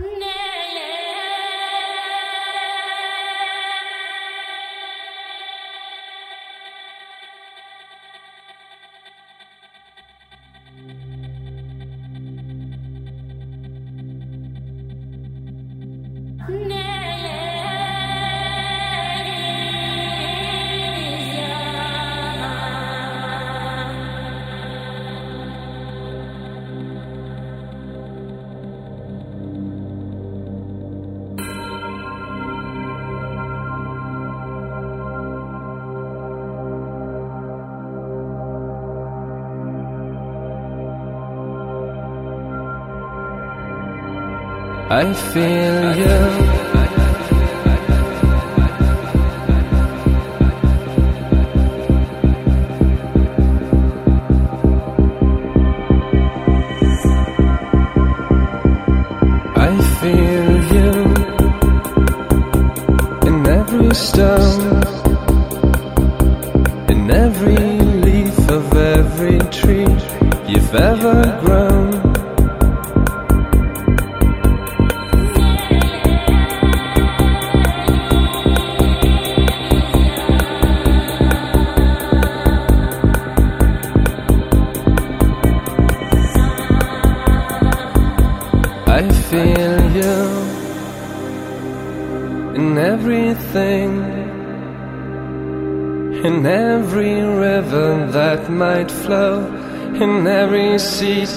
No. I feel you. I feel you in every stone, feel you in everything, in every river that might flow, in every seed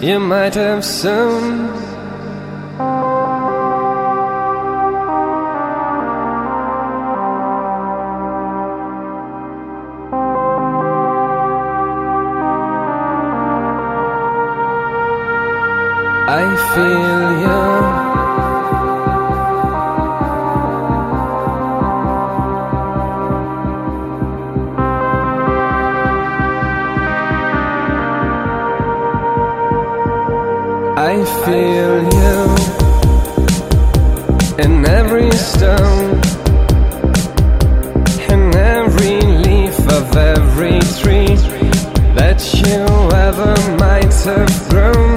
you might have sown. I feel you. I feel you in every stone, in every leaf of every tree that you ever might have grown.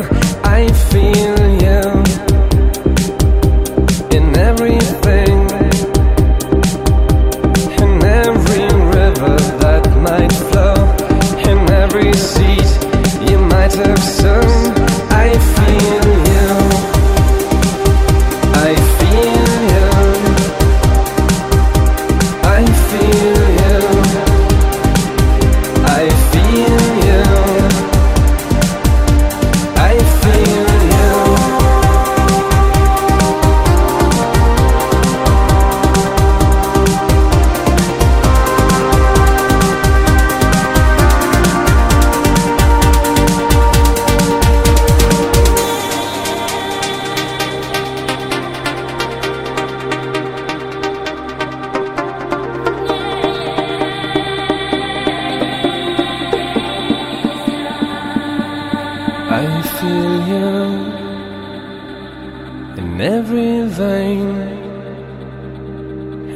In every vein,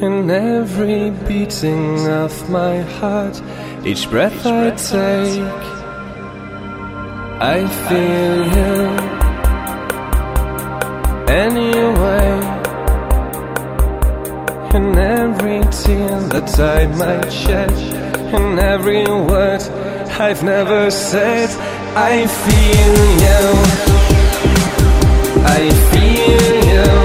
in every beating of my heart, each breath I take. I feel you anyway, in every tear that I might shed, in every word I've never said. I feel you. I feel you.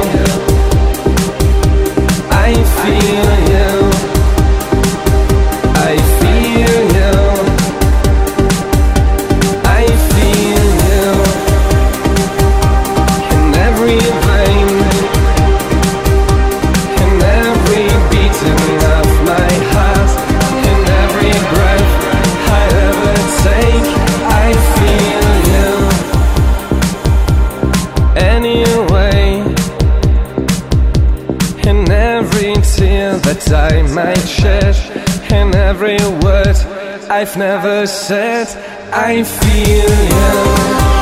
Every tear that I might shed, in every word I've never said, I feel you.